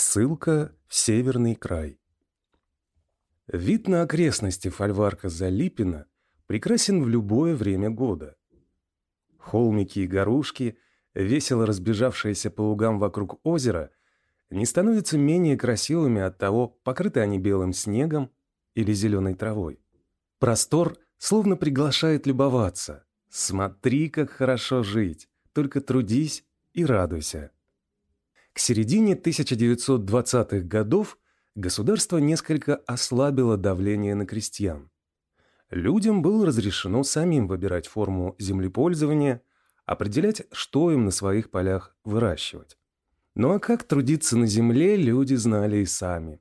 Ссылка в северный край. Вид на окрестности фольварка Залипина прекрасен в любое время года. Холмики и горушки, весело разбежавшиеся по лугам вокруг озера, не становятся менее красивыми от того, покрыты они белым снегом или зеленой травой. Простор словно приглашает любоваться. Смотри, как хорошо жить, только трудись и радуйся. К середине 1920-х годов государство несколько ослабило давление на крестьян. Людям было разрешено самим выбирать форму землепользования, определять, что им на своих полях выращивать. Ну а как трудиться на земле, люди знали и сами.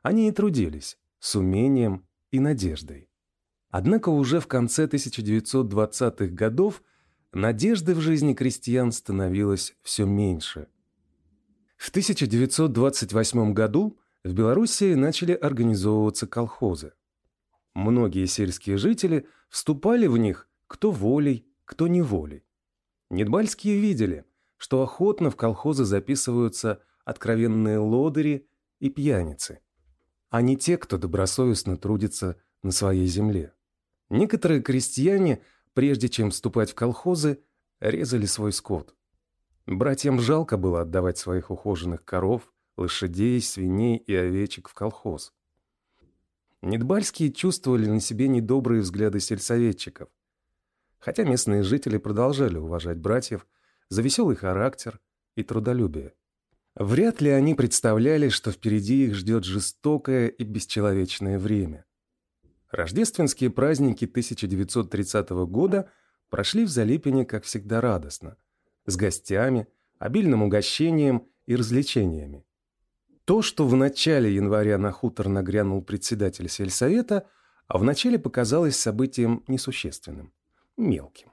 Они и трудились, с умением и надеждой. Однако уже в конце 1920-х годов надежды в жизни крестьян становилось все меньше – в 1928 году в Белоруссии начали организовываться колхозы. Многие сельские жители вступали в них кто волей, кто неволей. Недбальские видели, что охотно в колхозы записываются откровенные лодыри и пьяницы, а не те, кто добросовестно трудится на своей земле. Некоторые крестьяне, прежде чем вступать в колхозы, резали свой скот. Братьям жалко было отдавать своих ухоженных коров, лошадей, свиней и овечек в колхоз. Недбальские чувствовали на себе недобрые взгляды сельсоветчиков, хотя местные жители продолжали уважать братьев за веселый характер и трудолюбие. Вряд ли они представляли, что впереди их ждет жестокое и бесчеловечное время. Рождественские праздники 1930 года прошли в Залипине, как всегда, радостно – с гостями, обильным угощением и развлечениями. То, что в начале января на хутор нагрянул председатель сельсовета, а вначале показалось событием несущественным, мелким.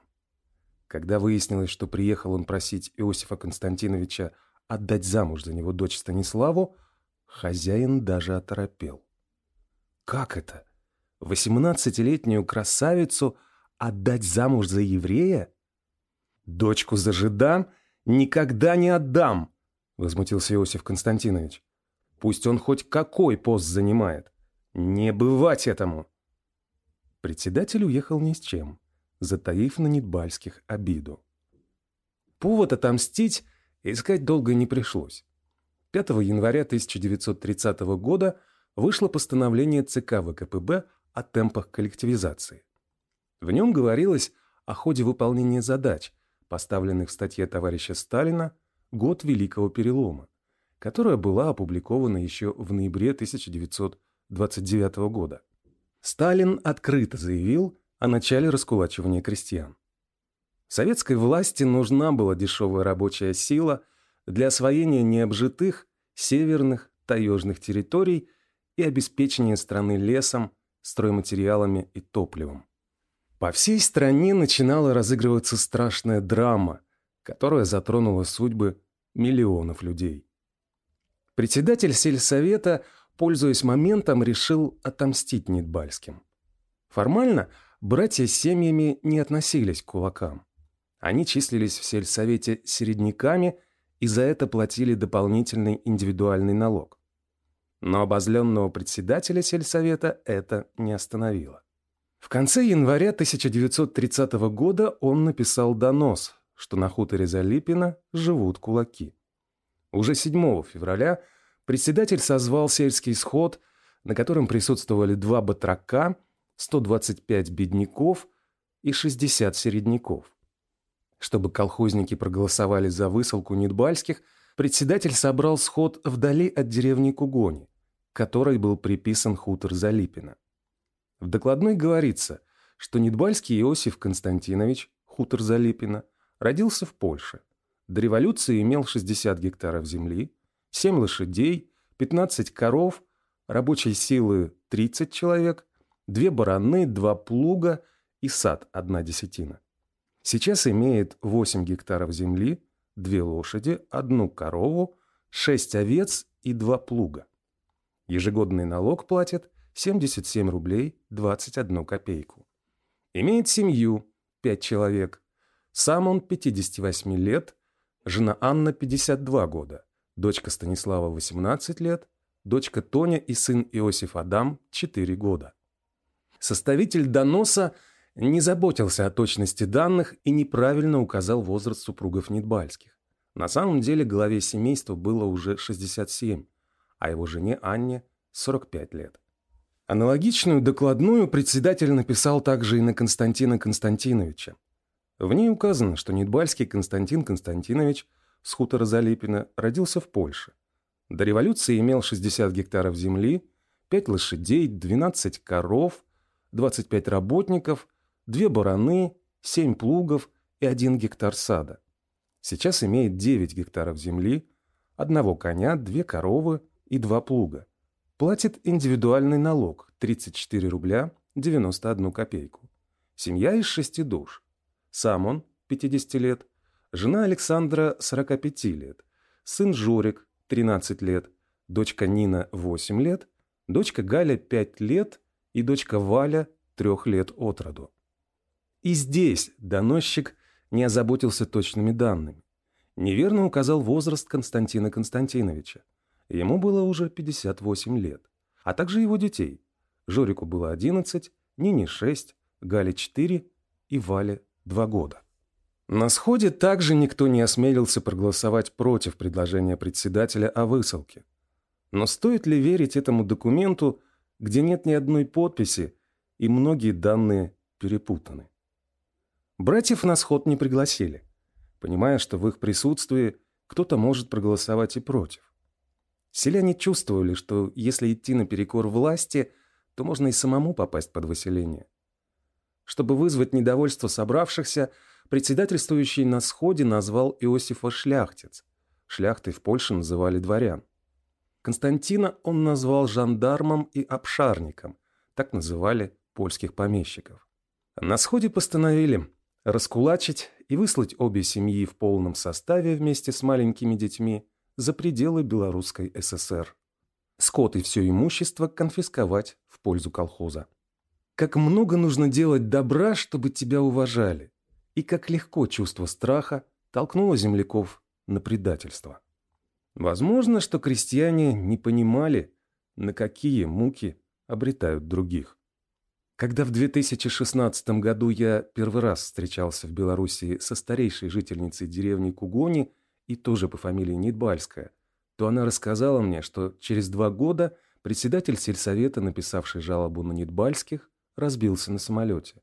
Когда выяснилось, что приехал он просить Иосифа Константиновича отдать замуж за него дочь Станиславу, хозяин даже оторопел. Как это? Восемнадцатилетнюю красавицу отдать замуж за еврея? «Дочку за жида никогда не отдам!» — возмутился Иосиф Константинович. «Пусть он хоть какой пост занимает. Не бывать этому!» Председатель уехал ни с чем, затаив на Нидбальских обиду. Повод отомстить искать долго не пришлось. 5 января 1930 года вышло постановление ЦК ВКПБ о темпах коллективизации. В нем говорилось о ходе выполнения задач – поставленных в статье товарища Сталина «Год Великого Перелома», которая была опубликована еще в ноябре 1929 года. Сталин открыто заявил о начале раскулачивания крестьян. Советской власти нужна была дешевая рабочая сила для освоения необжитых северных таежных территорий и обеспечения страны лесом, стройматериалами и топливом. По всей стране начинала разыгрываться страшная драма, которая затронула судьбы миллионов людей. Председатель сельсовета, пользуясь моментом, решил отомстить Нидбальским. Формально братья с семьями не относились к кулакам. Они числились в сельсовете середняками и за это платили дополнительный индивидуальный налог. Но обозленного председателя сельсовета это не остановило. В конце января 1930 года он написал донос, что на хуторе Залипина живут кулаки. Уже 7 февраля председатель созвал сельский сход, на котором присутствовали два батрака, 125 бедняков и 60 середняков. Чтобы колхозники проголосовали за высылку Нидбальских, председатель собрал сход вдали от деревни Кугони, которой был приписан хутор Залипина. В докладной говорится, что Недбальский Иосиф Константинович, хутор Залипина, родился в Польше. До революции имел 60 гектаров земли, 7 лошадей, 15 коров, рабочей силы 30 человек, 2 бараны, 2 плуга и сад одна десятина. Сейчас имеет 8 гектаров земли, 2 лошади, одну корову, 6 овец и 2 плуга. Ежегодный налог платит 77 рублей 21 копейку. Имеет семью, 5 человек. Сам он 58 лет, жена Анна 52 года, дочка Станислава 18 лет, дочка Тоня и сын Иосиф Адам 4 года. Составитель доноса не заботился о точности данных и неправильно указал возраст супругов Нидбальских. На самом деле главе семейства было уже 67, а его жене Анне 45 лет. Аналогичную докладную председатель написал также и на Константина Константиновича. В ней указано, что Нидбальский Константин Константинович с хутора Залипина родился в Польше. До революции имел 60 гектаров земли, 5 лошадей, 12 коров, 25 работников, 2 бараны, 7 плугов и 1 гектар сада. Сейчас имеет 9 гектаров земли, одного коня, 2 коровы и 2 плуга. Платит индивидуальный налог 34 рубля 91 копейку. Семья из шести душ. Сам он 50 лет, жена Александра 45 лет, сын Жорик 13 лет, дочка Нина 8 лет, дочка Галя 5 лет и дочка Валя 3 лет от роду. И здесь доносчик не озаботился точными данными. Неверно указал возраст Константина Константиновича. Ему было уже 58 лет. А также его детей. Жорику было 11, Нине 6, Гале 4 и Вале 2 года. На сходе также никто не осмелился проголосовать против предложения председателя о высылке. Но стоит ли верить этому документу, где нет ни одной подписи, и многие данные перепутаны. Братьев на сход не пригласили, понимая, что в их присутствии кто-то может проголосовать и против. Селяне чувствовали, что если идти наперекор власти, то можно и самому попасть под выселение. Чтобы вызвать недовольство собравшихся, председательствующий на сходе назвал Иосифа шляхтец. Шляхтой в Польше называли дворян. Константина он назвал жандармом и обшарником, так называли польских помещиков. На сходе постановили раскулачить и выслать обе семьи в полном составе вместе с маленькими детьми за пределы Белорусской ССР. Скот и все имущество конфисковать в пользу колхоза. Как много нужно делать добра, чтобы тебя уважали, и как легко чувство страха толкнуло земляков на предательство. Возможно, что крестьяне не понимали, на какие муки обретают других. Когда в 2016 году я первый раз встречался в Белоруссии со старейшей жительницей деревни Кугони и тоже по фамилии Нидбальская, то она рассказала мне, что через два года председатель сельсовета, написавший жалобу на Нидбальских, разбился на самолете.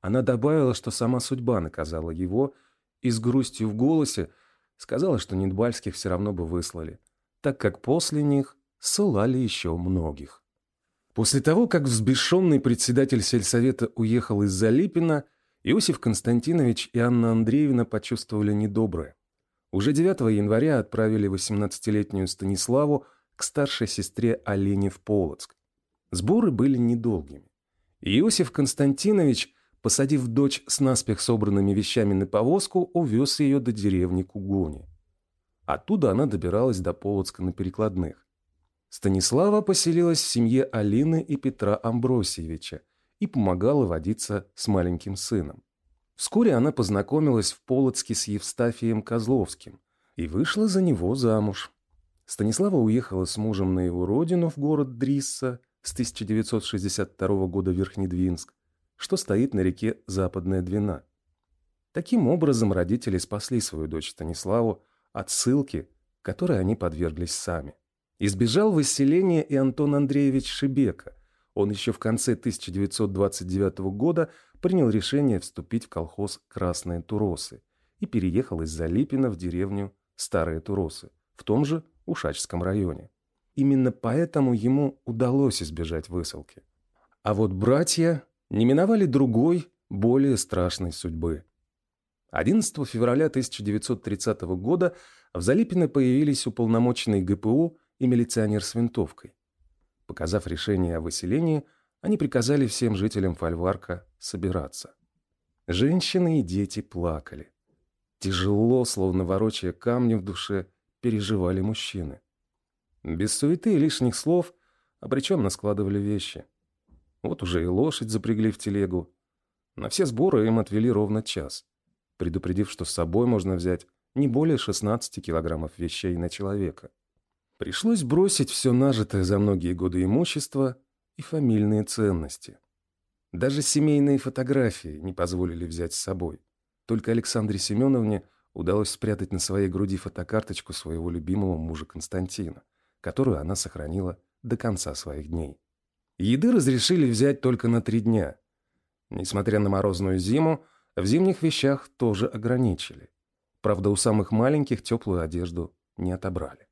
Она добавила, что сама судьба наказала его, и с грустью в голосе сказала, что Нидбальских все равно бы выслали, так как после них ссылали еще многих. После того, как взбешенный председатель сельсовета уехал из Залипина, Иосиф Константинович и Анна Андреевна почувствовали недоброе. Уже 9 января отправили 18-летнюю Станиславу к старшей сестре Алине в Полоцк. Сборы были недолгими. Иосиф Константинович, посадив дочь с наспех собранными вещами на повозку, увез ее до деревни Кугони. Оттуда она добиралась до Полоцка на перекладных. Станислава поселилась в семье Алины и Петра Амбросиевича и помогала водиться с маленьким сыном. Вскоре она познакомилась в Полоцке с Евстафием Козловским и вышла за него замуж. Станислава уехала с мужем на его родину в город Дрисса с 1962 года Верхнедвинск, что стоит на реке Западная Двина. Таким образом, родители спасли свою дочь Станиславу от ссылки, которой они подверглись сами. Избежал выселения и Антон Андреевич Шибека. Он еще в конце 1929 года принял решение вступить в колхоз «Красные Туросы» и переехал из Залипина в деревню Старые Туросы в том же Ушачском районе. Именно поэтому ему удалось избежать высылки. А вот братья не миновали другой, более страшной судьбы. 11 февраля 1930 года в Залипино появились уполномоченные ГПУ и милиционер с винтовкой. Показав решение о выселении, они приказали всем жителям фольварка собираться. Женщины и дети плакали. Тяжело, словно ворочая камни в душе, переживали мужчины. Без суеты и лишних слов обреченно складывали вещи. Вот уже и лошадь запрягли в телегу. На все сборы им отвели ровно час, предупредив, что с собой можно взять не более 16 килограммов вещей на человека. Пришлось бросить все нажитое за многие годы имущество и фамильные ценности. Даже семейные фотографии не позволили взять с собой. Только Александре Семеновне удалось спрятать на своей груди фотокарточку своего любимого мужа Константина, которую она сохранила до конца своих дней. Еды разрешили взять только на три дня. Несмотря на морозную зиму, в зимних вещах тоже ограничили. Правда, у самых маленьких теплую одежду не отобрали.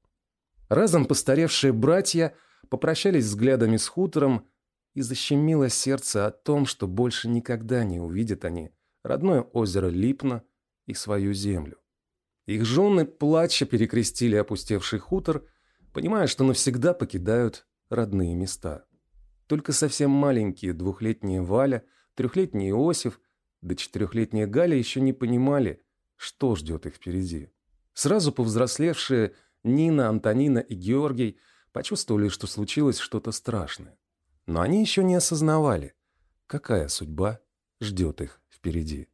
Разом постаревшие братья попрощались взглядами с хутором и защемило сердце о том, что больше никогда не увидят они родное озеро Липно и свою землю. Их жены плача перекрестили опустевший хутор, понимая, что навсегда покидают родные места. Только совсем маленькие двухлетние Валя, трехлетний Иосиф да четырехлетняя Галя еще не понимали, что ждет их впереди. Сразу повзрослевшие Нина, Антонина и Георгий почувствовали, что случилось что-то страшное. Но они еще не осознавали, какая судьба ждет их впереди.